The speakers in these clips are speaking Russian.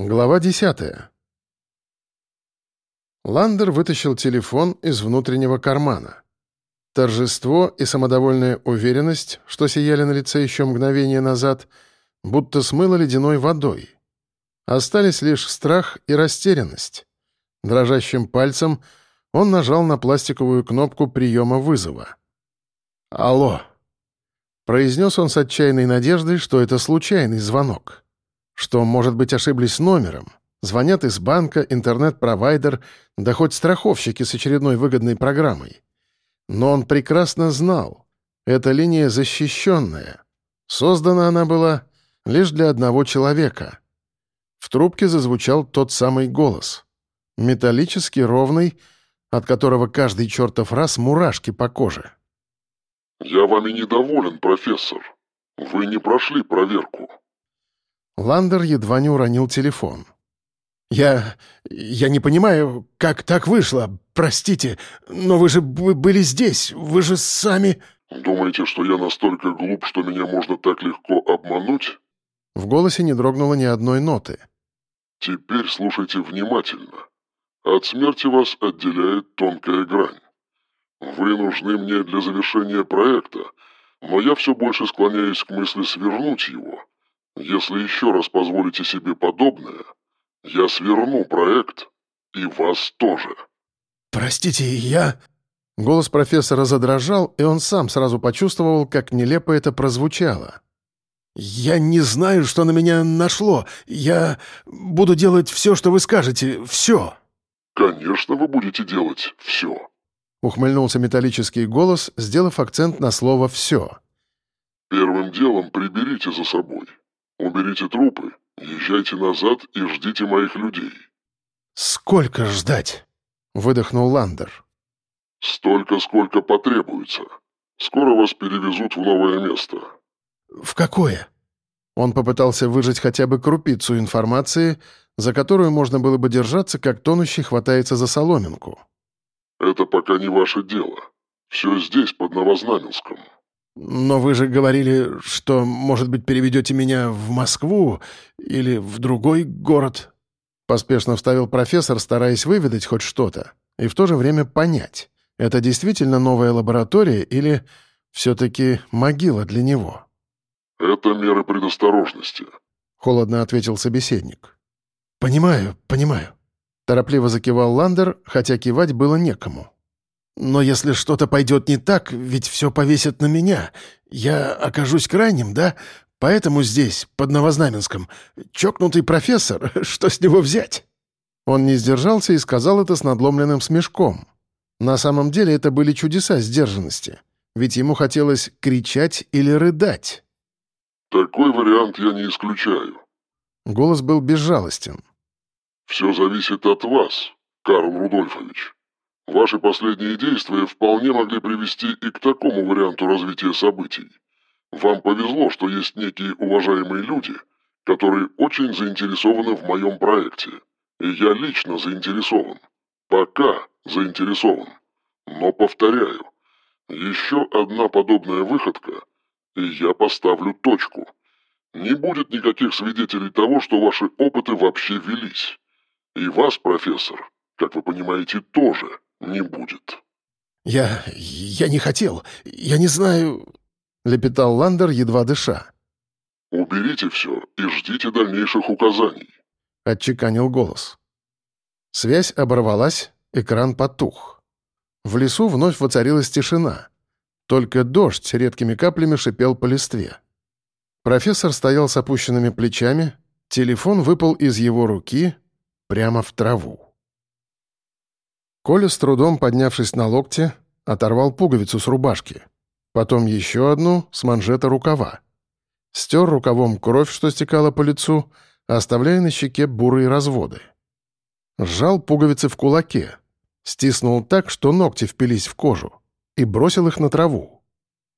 Глава десятая. Ландер вытащил телефон из внутреннего кармана. Торжество и самодовольная уверенность, что сияли на лице еще мгновение назад, будто смыло ледяной водой. Остались лишь страх и растерянность. Дрожащим пальцем он нажал на пластиковую кнопку приема вызова. «Алло!» Произнес он с отчаянной надеждой, что это случайный звонок что, может быть, ошиблись номером. Звонят из банка, интернет-провайдер, да хоть страховщики с очередной выгодной программой. Но он прекрасно знал, эта линия защищенная. Создана она была лишь для одного человека. В трубке зазвучал тот самый голос. Металлический, ровный, от которого каждый чертов раз мурашки по коже. «Я вами недоволен, профессор. Вы не прошли проверку». Ландер едва не уронил телефон. «Я... я не понимаю, как так вышло. Простите, но вы же были здесь, вы же сами...» «Думаете, что я настолько глуп, что меня можно так легко обмануть?» В голосе не дрогнуло ни одной ноты. «Теперь слушайте внимательно. От смерти вас отделяет тонкая грань. Вы нужны мне для завершения проекта, но я все больше склоняюсь к мысли свернуть его» Если еще раз позволите себе подобное, я сверну проект и вас тоже». «Простите, я...» Голос профессора задрожал, и он сам сразу почувствовал, как нелепо это прозвучало. «Я не знаю, что на меня нашло. Я буду делать все, что вы скажете. Все». «Конечно, вы будете делать все», — ухмыльнулся металлический голос, сделав акцент на слово «все». «Первым делом приберите за собой. Уберите трупы, езжайте назад и ждите моих людей». «Сколько ждать?» — выдохнул Ландер. «Столько, сколько потребуется. Скоро вас перевезут в новое место». «В какое?» Он попытался выжать хотя бы крупицу информации, за которую можно было бы держаться, как тонущий хватается за соломинку. «Это пока не ваше дело. Все здесь, под Новознаменском». «Но вы же говорили, что, может быть, переведете меня в Москву или в другой город?» Поспешно вставил профессор, стараясь выведать хоть что-то, и в то же время понять, это действительно новая лаборатория или все-таки могила для него. «Это меры предосторожности», — холодно ответил собеседник. «Понимаю, понимаю», — торопливо закивал Ландер, хотя кивать было некому. Но если что-то пойдет не так, ведь все повесят на меня. Я окажусь крайним, да? Поэтому здесь, под Новознаменском, чокнутый профессор, что с него взять?» Он не сдержался и сказал это с надломленным смешком. На самом деле это были чудеса сдержанности, ведь ему хотелось кричать или рыдать. «Такой вариант я не исключаю». Голос был безжалостен. «Все зависит от вас, Карл Рудольфович». Ваши последние действия вполне могли привести и к такому варианту развития событий. Вам повезло, что есть некие уважаемые люди, которые очень заинтересованы в моем проекте. И я лично заинтересован. Пока заинтересован. Но повторяю, еще одна подобная выходка, и я поставлю точку. Не будет никаких свидетелей того, что ваши опыты вообще велись. И вас, профессор, как вы понимаете, тоже не будет». «Я... я не хотел. Я не знаю...» — лепетал Ландер, едва дыша. «Уберите все и ждите дальнейших указаний», — отчеканил голос. Связь оборвалась, экран потух. В лесу вновь воцарилась тишина. Только дождь редкими каплями шипел по листве. Профессор стоял с опущенными плечами, телефон выпал из его руки прямо в траву. Коля с трудом, поднявшись на локте, оторвал пуговицу с рубашки. Потом еще одну с манжета рукава. Стер рукавом кровь, что стекала по лицу, оставляя на щеке бурые разводы. Сжал пуговицы в кулаке, стиснул так, что ногти впились в кожу, и бросил их на траву.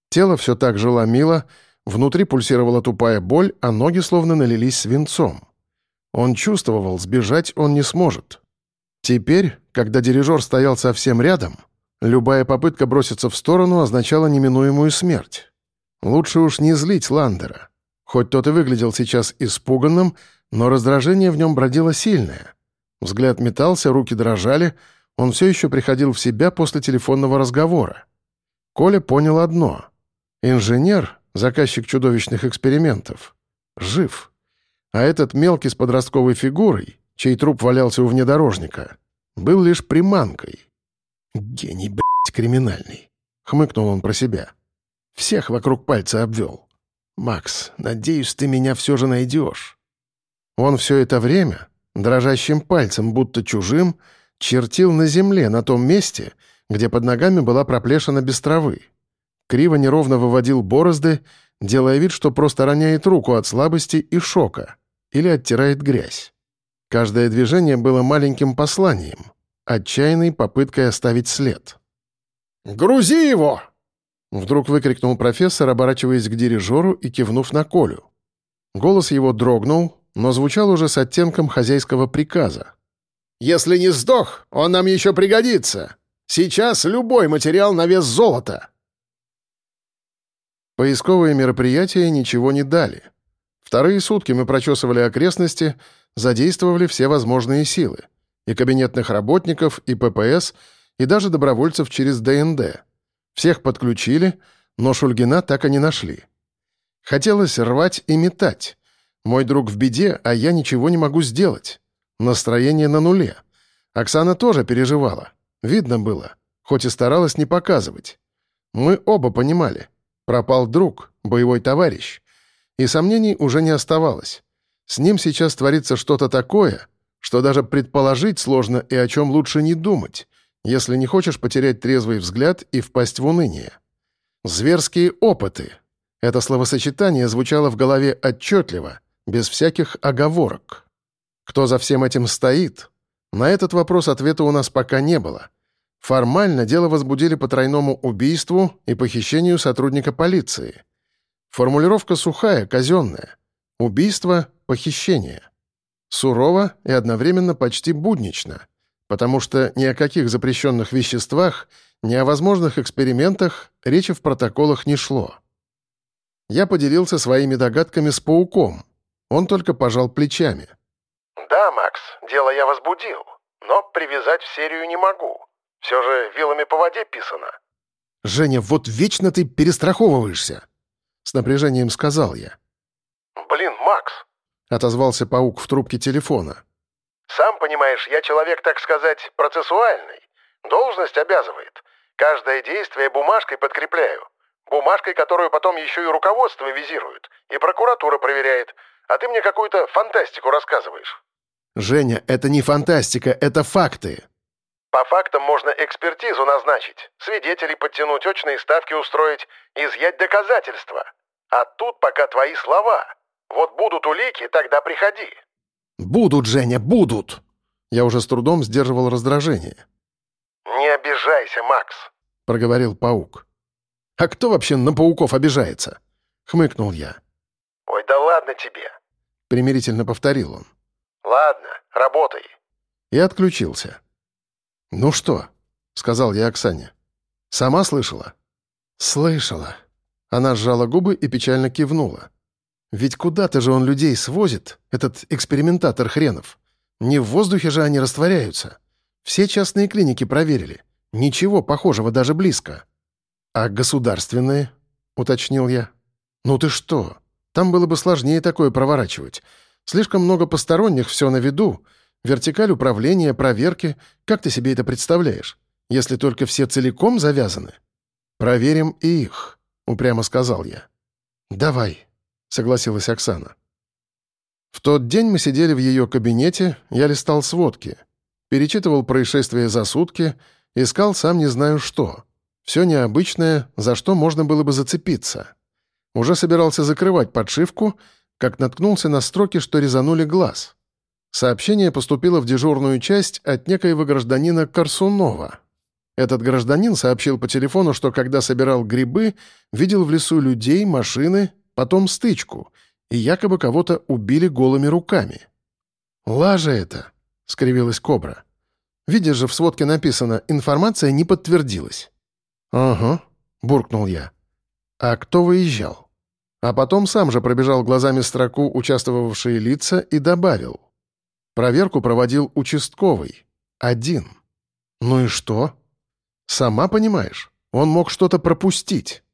Тело все так же ломило, внутри пульсировала тупая боль, а ноги словно налились свинцом. Он чувствовал, сбежать он не сможет. Теперь, когда дирижер стоял совсем рядом, любая попытка броситься в сторону означала неминуемую смерть. Лучше уж не злить Ландера. Хоть тот и выглядел сейчас испуганным, но раздражение в нем бродило сильное. Взгляд метался, руки дрожали, он все еще приходил в себя после телефонного разговора. Коля понял одно. Инженер, заказчик чудовищных экспериментов, жив. А этот мелкий с подростковой фигурой, чей труп валялся у внедорожника, был лишь приманкой. «Гений, блядь, криминальный», — хмыкнул он про себя. «Всех вокруг пальца обвел. Макс, надеюсь, ты меня все же найдешь». Он все это время, дрожащим пальцем, будто чужим, чертил на земле, на том месте, где под ногами была проплешина без травы. Криво неровно выводил борозды, делая вид, что просто роняет руку от слабости и шока или оттирает грязь. Каждое движение было маленьким посланием, отчаянной попыткой оставить след. «Грузи его!» Вдруг выкрикнул профессор, оборачиваясь к дирижеру и кивнув на Колю. Голос его дрогнул, но звучал уже с оттенком хозяйского приказа. «Если не сдох, он нам еще пригодится. Сейчас любой материал на вес золота». Поисковые мероприятия ничего не дали. Вторые сутки мы прочесывали окрестности, задействовали все возможные силы. И кабинетных работников, и ППС, и даже добровольцев через ДНД. Всех подключили, но Шульгина так и не нашли. Хотелось рвать и метать. Мой друг в беде, а я ничего не могу сделать. Настроение на нуле. Оксана тоже переживала. Видно было, хоть и старалась не показывать. Мы оба понимали. Пропал друг, боевой товарищ. И сомнений уже не оставалось. С ним сейчас творится что-то такое, что даже предположить сложно и о чем лучше не думать, если не хочешь потерять трезвый взгляд и впасть в уныние. Зверские опыты. Это словосочетание звучало в голове отчетливо — без всяких оговорок. Кто за всем этим стоит? На этот вопрос ответа у нас пока не было. Формально дело возбудили по тройному убийству и похищению сотрудника полиции. Формулировка сухая, казенная. Убийство, похищение. Сурово и одновременно почти буднично, потому что ни о каких запрещенных веществах, ни о возможных экспериментах речи в протоколах не шло. Я поделился своими догадками с пауком, он только пожал плечами. «Да, Макс, дело я возбудил, но привязать в серию не могу. Все же вилами по воде писано». «Женя, вот вечно ты перестраховываешься!» С напряжением сказал я. «Блин, Макс!» — отозвался паук в трубке телефона. «Сам понимаешь, я человек, так сказать, процессуальный. Должность обязывает. Каждое действие бумажкой подкрепляю. Бумажкой, которую потом еще и руководство визирует, и прокуратура проверяет, а ты мне какую-то фантастику рассказываешь». «Женя, это не фантастика, это факты». «По фактам можно экспертизу назначить, свидетелей подтянуть, очные ставки устроить, изъять доказательства. А тут пока твои слова. Вот будут улики, тогда приходи». «Будут, Женя, будут!» Я уже с трудом сдерживал раздражение. «Не обижайся, Макс», — проговорил паук. «А кто вообще на пауков обижается?» — хмыкнул я. «Ой, да ладно тебе примирительно повторил он. «Ладно, работай». И отключился. «Ну что?» — сказал я Оксане. «Сама слышала?» «Слышала». Она сжала губы и печально кивнула. «Ведь куда-то же он людей свозит, этот экспериментатор хренов. Не в воздухе же они растворяются. Все частные клиники проверили. Ничего похожего даже близко». «А государственные?» — уточнил я. «Ну ты что? Там было бы сложнее такое проворачивать. Слишком много посторонних, все на виду. Вертикаль управления, проверки. Как ты себе это представляешь? Если только все целиком завязаны? Проверим и их, упрямо сказал я. Давай, согласилась Оксана. В тот день мы сидели в ее кабинете, я листал сводки. Перечитывал происшествия за сутки, искал сам не знаю что. Все необычное, за что можно было бы зацепиться. Уже собирался закрывать подшивку, как наткнулся на строки, что резанули глаз. Сообщение поступило в дежурную часть от некоего гражданина Корсунова. Этот гражданин сообщил по телефону, что когда собирал грибы, видел в лесу людей, машины, потом стычку, и якобы кого-то убили голыми руками. «Лажа это!» — скривилась Кобра. «Видишь же, в сводке написано, информация не подтвердилась». «Ага», — буркнул я. «А кто выезжал?» А потом сам же пробежал глазами строку участвовавшие лица и добавил. Проверку проводил участковый. Один. Ну и что? Сама понимаешь, он мог что-то пропустить.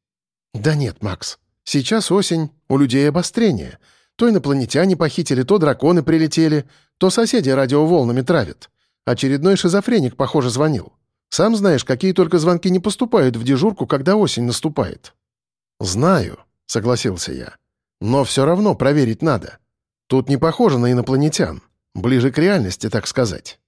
Да нет, Макс, сейчас осень, у людей обострение. То инопланетяне похитили, то драконы прилетели, то соседи радиоволнами травят. Очередной шизофреник, похоже, звонил. Сам знаешь, какие только звонки не поступают в дежурку, когда осень наступает. «Знаю», — согласился я. «Но все равно проверить надо. Тут не похоже на инопланетян. Ближе к реальности, так сказать.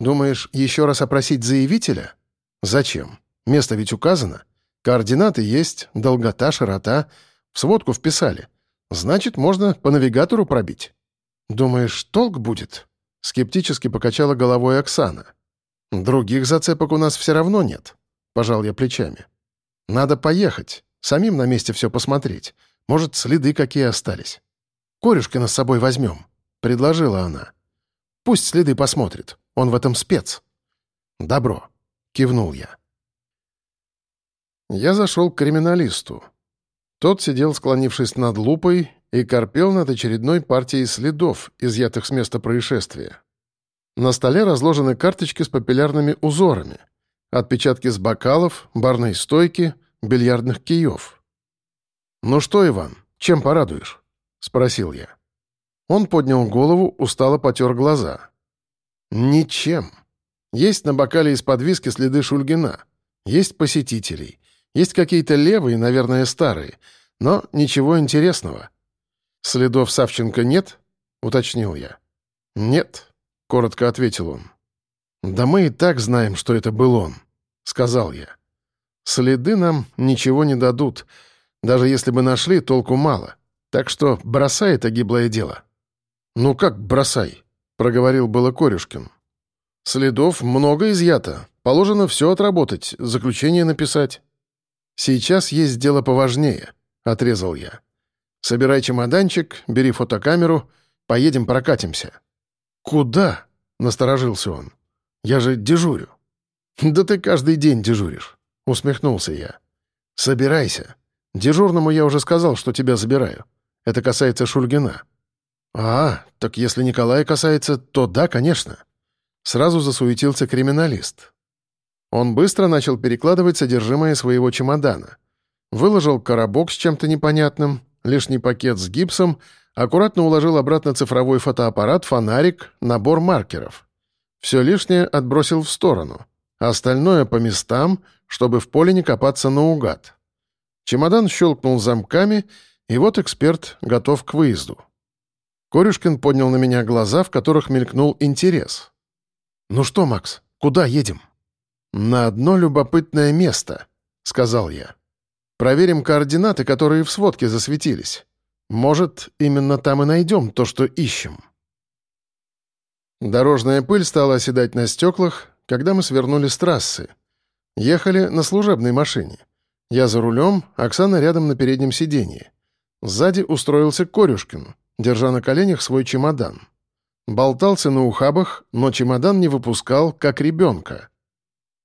Думаешь, еще раз опросить заявителя? Зачем? Место ведь указано. Координаты есть, долгота, широта. В сводку вписали. Значит, можно по навигатору пробить. Думаешь, толк будет?» Скептически покачала головой Оксана. «Других зацепок у нас все равно нет», — пожал я плечами. «Надо поехать, самим на месте все посмотреть. Может, следы какие остались. Корюшкина с собой возьмем», — предложила она. «Пусть следы посмотрит, он в этом спец». «Добро», — кивнул я. Я зашел к криминалисту. Тот сидел, склонившись над лупой, и корпел над очередной партией следов, изъятых с места происшествия. На столе разложены карточки с папиллярными узорами, отпечатки с бокалов, барной стойки, бильярдных киев. «Ну что, Иван, чем порадуешь?» — спросил я. Он поднял голову, устало потер глаза. «Ничем. Есть на бокале из-под виски следы Шульгина. Есть посетителей. Есть какие-то левые, наверное, старые. Но ничего интересного. Следов Савченко нет?» — уточнил я. «Нет», — коротко ответил он. «Да мы и так знаем, что это был он», — сказал я. «Следы нам ничего не дадут. Даже если бы нашли, толку мало. Так что бросай это гиблое дело». «Ну как бросай?» — проговорил было Корюшкин. «Следов много изъято. Положено все отработать, заключение написать». «Сейчас есть дело поважнее», — отрезал я. «Собирай чемоданчик, бери фотокамеру, поедем прокатимся». «Куда?» — насторожился он. «Я же дежурю». «Да ты каждый день дежуришь», — усмехнулся я. «Собирайся. Дежурному я уже сказал, что тебя забираю. Это касается Шульгина». «А, так если Николая касается, то да, конечно». Сразу засуетился криминалист. Он быстро начал перекладывать содержимое своего чемодана. Выложил коробок с чем-то непонятным, лишний пакет с гипсом, Аккуратно уложил обратно цифровой фотоаппарат, фонарик, набор маркеров. Все лишнее отбросил в сторону. Остальное по местам, чтобы в поле не копаться наугад. Чемодан щелкнул замками, и вот эксперт готов к выезду. Корюшкин поднял на меня глаза, в которых мелькнул интерес. «Ну что, Макс, куда едем?» «На одно любопытное место», — сказал я. «Проверим координаты, которые в сводке засветились. Может, именно там и найдем то, что ищем. Дорожная пыль стала оседать на стеклах, когда мы свернули с трассы. Ехали на служебной машине. Я за рулем, Оксана рядом на переднем сиденье. Сзади устроился Корюшкин, держа на коленях свой чемодан. Болтался на ухабах, но чемодан не выпускал, как ребенка.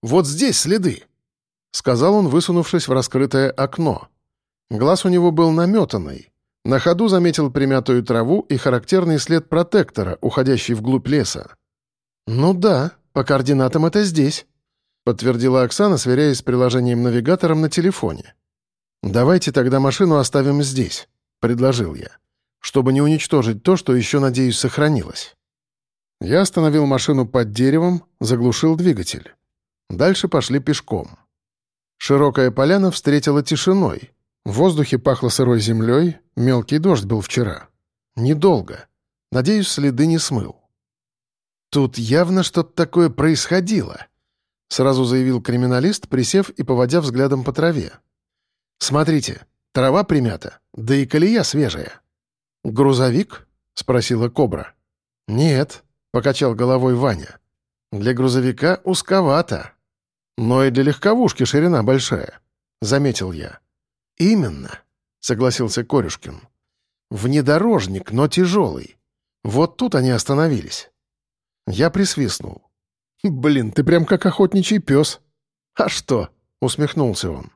«Вот здесь следы!» — сказал он, высунувшись в раскрытое окно. Глаз у него был наметанный, на ходу заметил примятую траву и характерный след протектора, уходящий вглубь леса. «Ну да, по координатам это здесь», — подтвердила Оксана, сверяясь с приложением-навигатором на телефоне. «Давайте тогда машину оставим здесь», — предложил я, чтобы не уничтожить то, что еще, надеюсь, сохранилось. Я остановил машину под деревом, заглушил двигатель. Дальше пошли пешком. Широкая поляна встретила тишиной — в воздухе пахло сырой землей, мелкий дождь был вчера. Недолго. Надеюсь, следы не смыл. «Тут явно что-то такое происходило», — сразу заявил криминалист, присев и поводя взглядом по траве. «Смотрите, трава примята, да и колея свежая». «Грузовик?» — спросила Кобра. «Нет», — покачал головой Ваня. «Для грузовика узковато. Но и для легковушки ширина большая», — заметил я. «Именно», — согласился Корюшкин. «Внедорожник, но тяжелый. Вот тут они остановились». Я присвистнул. «Блин, ты прям как охотничий пес». «А что?» — усмехнулся он.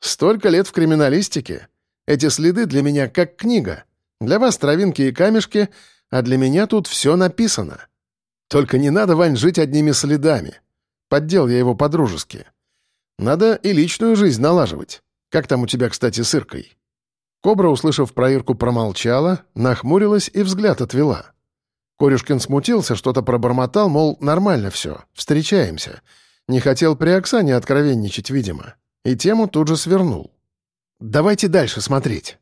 «Столько лет в криминалистике. Эти следы для меня как книга. Для вас травинки и камешки, а для меня тут все написано. Только не надо, Вань, жить одними следами. Поддел я его по-дружески. Надо и личную жизнь налаживать. Как там у тебя, кстати, с Иркой?» Кобра, услышав про Ирку, промолчала, нахмурилась и взгляд отвела. Корюшкин смутился, что-то пробормотал, мол, нормально все, встречаемся. Не хотел при Оксане откровенничать, видимо. И тему тут же свернул. «Давайте дальше смотреть».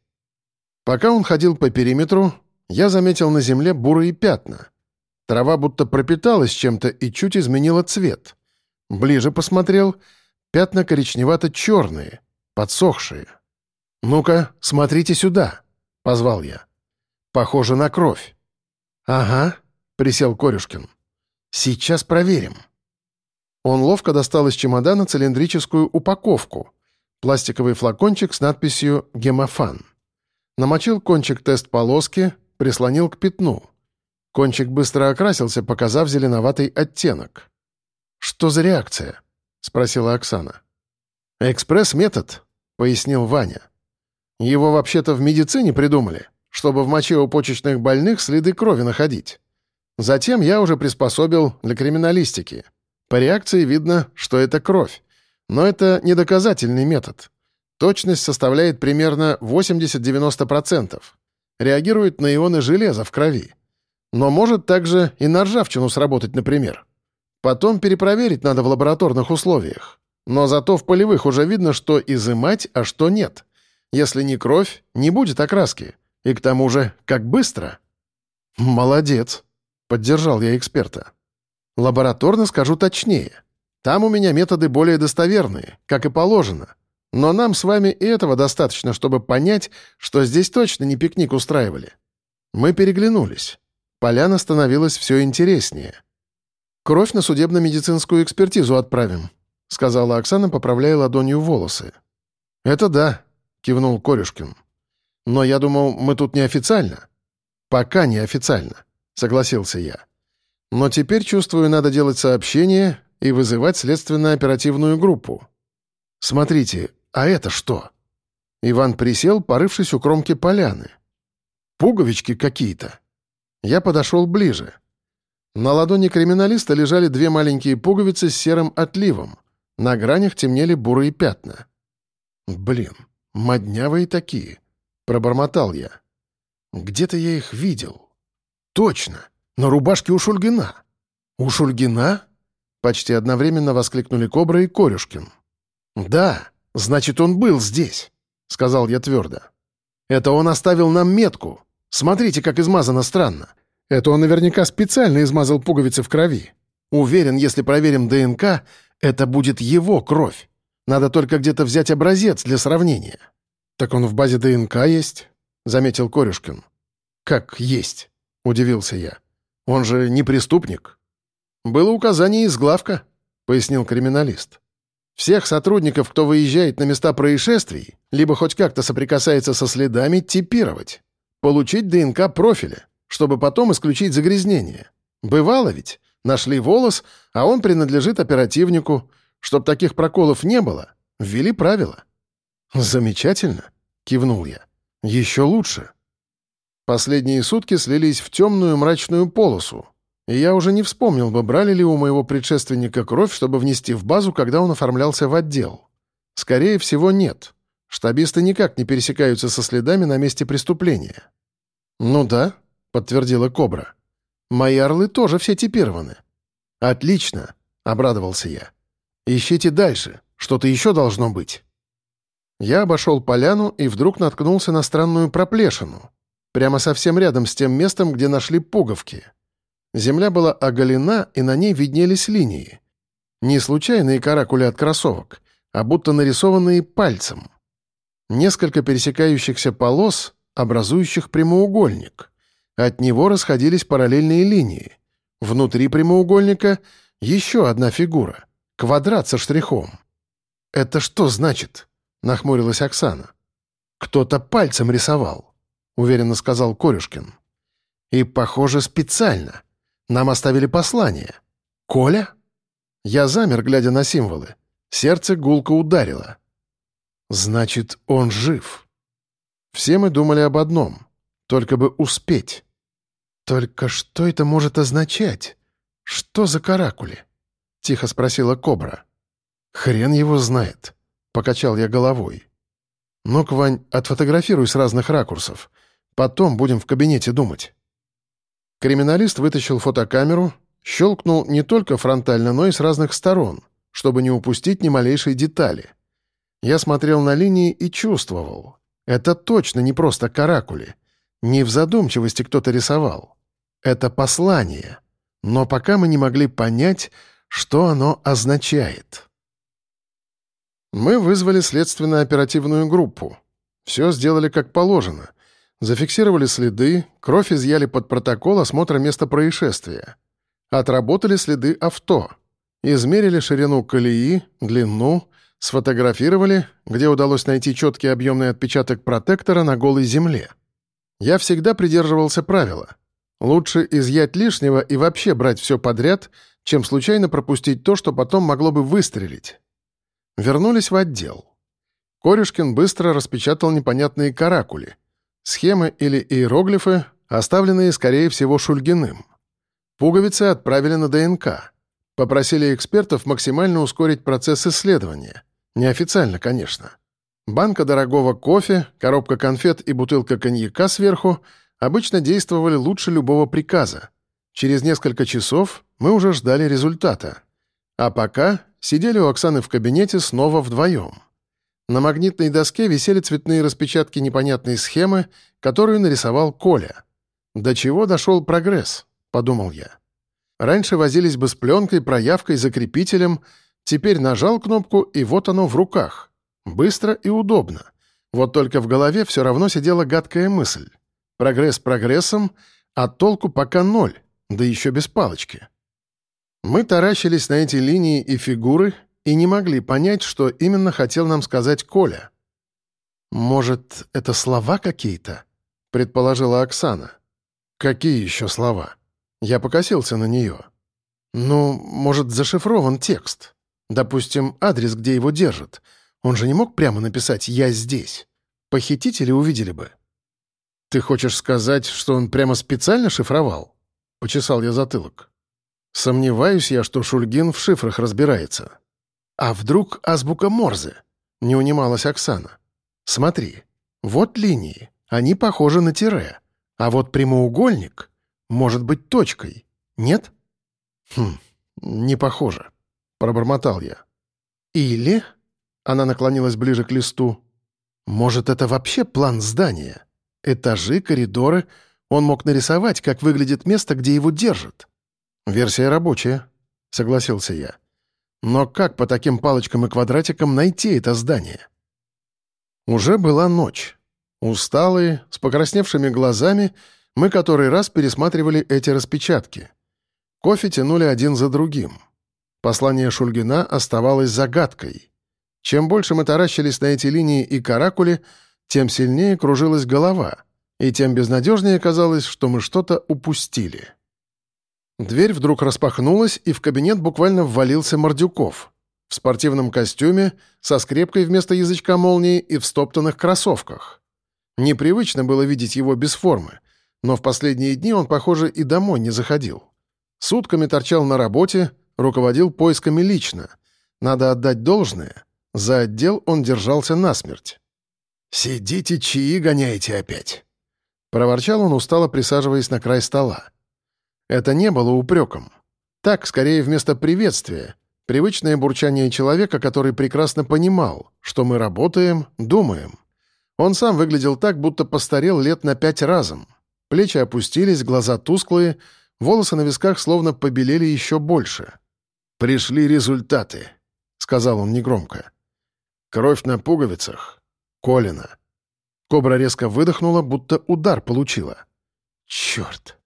Пока он ходил по периметру, я заметил на земле бурые пятна. Трава будто пропиталась чем-то и чуть изменила цвет. Ближе посмотрел — пятна коричневато-черные, подсохшие. «Ну-ка, смотрите сюда», — позвал я. «Похоже на кровь». «Ага», — присел Корюшкин. «Сейчас проверим». Он ловко достал из чемодана цилиндрическую упаковку, пластиковый флакончик с надписью «Гемофан». Намочил кончик тест-полоски, прислонил к пятну. Кончик быстро окрасился, показав зеленоватый оттенок. «Что за реакция?» — спросила Оксана. «Экспресс-метод», — пояснил Ваня. «Его вообще-то в медицине придумали, чтобы в моче у почечных больных следы крови находить. Затем я уже приспособил для криминалистики. По реакции видно, что это кровь. Но это не доказательный метод. Точность составляет примерно 80-90%. Реагирует на ионы железа в крови. Но может также и на ржавчину сработать, например. Потом перепроверить надо в лабораторных условиях. Но зато в полевых уже видно, что изымать, а что нет. Если не кровь, не будет окраски. И к тому же, как быстро. «Молодец», — поддержал я эксперта. «Лабораторно скажу точнее. Там у меня методы более достоверные, как и положено. Но нам с вами и этого достаточно, чтобы понять, что здесь точно не пикник устраивали». Мы переглянулись. Поляна становилась все интереснее. «Кровь на судебно-медицинскую экспертизу отправим», — сказала Оксана, поправляя ладонью волосы. «Это да», — кивнул Корюшкин. «Но я думал, мы тут неофициально». «Пока неофициально», — согласился я. «Но теперь, чувствую, надо делать сообщение и вызывать следственно-оперативную группу. Смотрите, а это что?» Иван присел, порывшись у кромки поляны. «Пуговички какие-то». Я подошел ближе. На ладони криминалиста лежали две маленькие пуговицы с серым отливом. На гранях темнели бурые пятна. «Блин, моднявые такие», — пробормотал я. «Где-то я их видел». «Точно! На рубашке у Шульгина!» «У Шульгина?» — почти одновременно воскликнули Кобра и Корюшкин. «Да, значит, он был здесь», — сказал я твердо. «Это он оставил нам метку. Смотрите, как измазано странно. Это он наверняка специально измазал пуговицы в крови. Уверен, если проверим ДНК, это будет его кровь. Надо только где-то взять образец для сравнения». «Так он в базе ДНК есть?» — заметил Корюшкин. «Как есть?» — удивился я. «Он же не преступник». «Было указание из главка», — пояснил криминалист. «Всех сотрудников, кто выезжает на места происшествий, либо хоть как-то соприкасается со следами, типировать. Получить ДНК профиля чтобы потом исключить загрязнение. Бывало ведь, нашли волос, а он принадлежит оперативнику. Чтоб таких проколов не было, ввели правила. «Замечательно», — кивнул я. «Еще лучше». Последние сутки слились в темную мрачную полосу, и я уже не вспомнил бы, брали ли у моего предшественника кровь, чтобы внести в базу, когда он оформлялся в отдел. Скорее всего, нет. Штабисты никак не пересекаются со следами на месте преступления. Ну да, — подтвердила Кобра. «Мои орлы тоже все типированы». «Отлично», — обрадовался я. «Ищите дальше, что-то еще должно быть». Я обошел поляну и вдруг наткнулся на странную проплешину. Прямо совсем рядом с тем местом, где нашли пуговки. Земля была оголена, и на ней виднелись линии. Не случайные каракули от кроссовок, а будто нарисованные пальцем. Несколько пересекающихся полос, образующих прямоугольник. От него расходились параллельные линии. Внутри прямоугольника еще одна фигура — квадрат со штрихом. «Это что значит?» — нахмурилась Оксана. «Кто-то пальцем рисовал», — уверенно сказал Корюшкин. «И, похоже, специально. Нам оставили послание. Коля?» Я замер, глядя на символы. Сердце гулко ударило. «Значит, он жив». Все мы думали об одном — только бы успеть. «Только что это может означать? Что за каракули?» — тихо спросила Кобра. «Хрен его знает», — покачал я головой. «Ну-ка, отфотографируй с разных ракурсов. Потом будем в кабинете думать». Криминалист вытащил фотокамеру, щелкнул не только фронтально, но и с разных сторон, чтобы не упустить ни малейшей детали. Я смотрел на линии и чувствовал. Это точно не просто каракули. Не в задумчивости кто-то рисовал. Это послание. Но пока мы не могли понять, что оно означает. Мы вызвали следственно-оперативную группу. Все сделали как положено. Зафиксировали следы, кровь изъяли под протокол осмотра места происшествия. Отработали следы авто. Измерили ширину колеи, длину, сфотографировали, где удалось найти четкий объемный отпечаток протектора на голой земле. Я всегда придерживался правила. Лучше изъять лишнего и вообще брать все подряд, чем случайно пропустить то, что потом могло бы выстрелить. Вернулись в отдел. Корюшкин быстро распечатал непонятные каракули. Схемы или иероглифы, оставленные, скорее всего, Шульгиным. Пуговицы отправили на ДНК. Попросили экспертов максимально ускорить процесс исследования. Неофициально, конечно. Банка дорогого кофе, коробка конфет и бутылка коньяка сверху обычно действовали лучше любого приказа. Через несколько часов мы уже ждали результата. А пока сидели у Оксаны в кабинете снова вдвоем. На магнитной доске висели цветные распечатки непонятной схемы, которую нарисовал Коля. До чего дошел прогресс, подумал я. Раньше возились бы с пленкой, проявкой, закрепителем, теперь нажал кнопку, и вот оно в руках. Быстро и удобно. Вот только в голове все равно сидела гадкая мысль. Прогресс прогрессом, а толку пока ноль, да еще без палочки. Мы таращились на эти линии и фигуры и не могли понять, что именно хотел нам сказать Коля. «Может, это слова какие-то?» — предположила Оксана. «Какие еще слова?» Я покосился на нее. «Ну, может, зашифрован текст. Допустим, адрес, где его держат. Он же не мог прямо написать «я здесь». Похитители увидели бы». «Ты хочешь сказать, что он прямо специально шифровал?» — почесал я затылок. Сомневаюсь я, что Шульгин в шифрах разбирается. А вдруг азбука Морзе? Не унималась Оксана. Смотри, вот линии, они похожи на тире, а вот прямоугольник может быть точкой, нет? Хм, не похоже, пробормотал я. Или, она наклонилась ближе к листу, может, это вообще план здания? Этажи, коридоры, он мог нарисовать, как выглядит место, где его держат. «Версия рабочая», — согласился я. «Но как по таким палочкам и квадратикам найти это здание?» Уже была ночь. Усталые, с покрасневшими глазами, мы который раз пересматривали эти распечатки. Кофе тянули один за другим. Послание Шульгина оставалось загадкой. Чем больше мы таращились на эти линии и каракули, тем сильнее кружилась голова, и тем безнадежнее казалось, что мы что-то упустили. Дверь вдруг распахнулась, и в кабинет буквально ввалился Мордюков. В спортивном костюме, со скрепкой вместо язычка молнии и в стоптанных кроссовках. Непривычно было видеть его без формы, но в последние дни он, похоже, и домой не заходил. Сутками торчал на работе, руководил поисками лично. Надо отдать должное. За отдел он держался насмерть. «Сидите, чаи гоняете опять!» Проворчал он, устало присаживаясь на край стола. Это не было упреком. Так, скорее, вместо приветствия. Привычное бурчание человека, который прекрасно понимал, что мы работаем, думаем. Он сам выглядел так, будто постарел лет на пять разом. Плечи опустились, глаза тусклые, волосы на висках словно побелели еще больше. «Пришли результаты», — сказал он негромко. «Кровь на пуговицах. Колина». Кобра резко выдохнула, будто удар получила. «Черт!»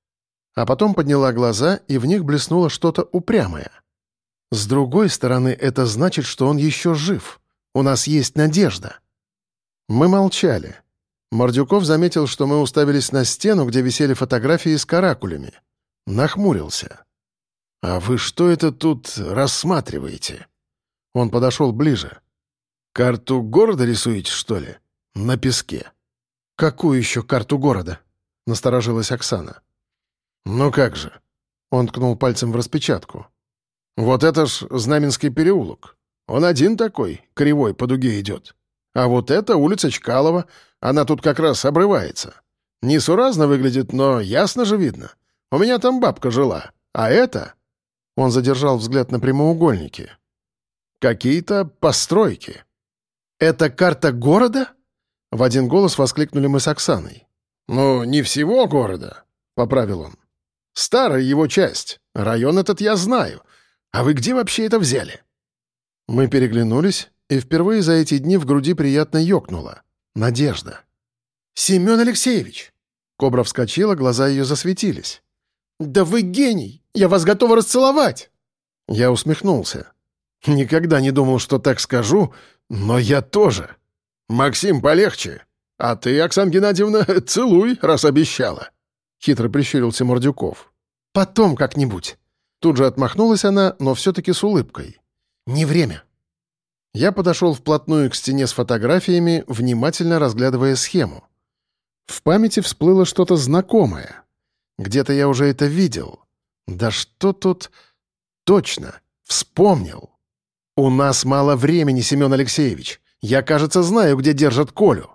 а потом подняла глаза, и в них блеснуло что-то упрямое. С другой стороны, это значит, что он еще жив. У нас есть надежда. Мы молчали. Мордюков заметил, что мы уставились на стену, где висели фотографии с каракулями. Нахмурился. «А вы что это тут рассматриваете?» Он подошел ближе. «Карту города рисуете, что ли? На песке?» «Какую еще карту города?» — насторожилась Оксана. «Ну как же?» — он ткнул пальцем в распечатку. «Вот это ж Знаменский переулок. Он один такой, кривой по дуге идет. А вот это улица Чкалова, она тут как раз обрывается. Несуразно выглядит, но ясно же видно. У меня там бабка жила. А это...» Он задержал взгляд на прямоугольники. «Какие-то постройки». «Это карта города?» В один голос воскликнули мы с Оксаной. «Ну, не всего города», — поправил он. «Старая его часть. Район этот я знаю. А вы где вообще это взяли?» Мы переглянулись, и впервые за эти дни в груди приятно ёкнуло. Надежда. «Семен Алексеевич!» Кобра вскочила, глаза ее засветились. «Да вы гений! Я вас готова расцеловать!» Я усмехнулся. Никогда не думал, что так скажу, но я тоже. «Максим, полегче. А ты, Оксана Геннадьевна, целуй, раз обещала». Хитро прищурился Мордюков. «Потом как-нибудь». Тут же отмахнулась она, но все-таки с улыбкой. «Не время». Я подошел вплотную к стене с фотографиями, внимательно разглядывая схему. В памяти всплыло что-то знакомое. Где-то я уже это видел. Да что тут... Точно, вспомнил. «У нас мало времени, Семен Алексеевич. Я, кажется, знаю, где держат Колю».